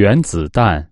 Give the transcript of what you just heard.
原子弹。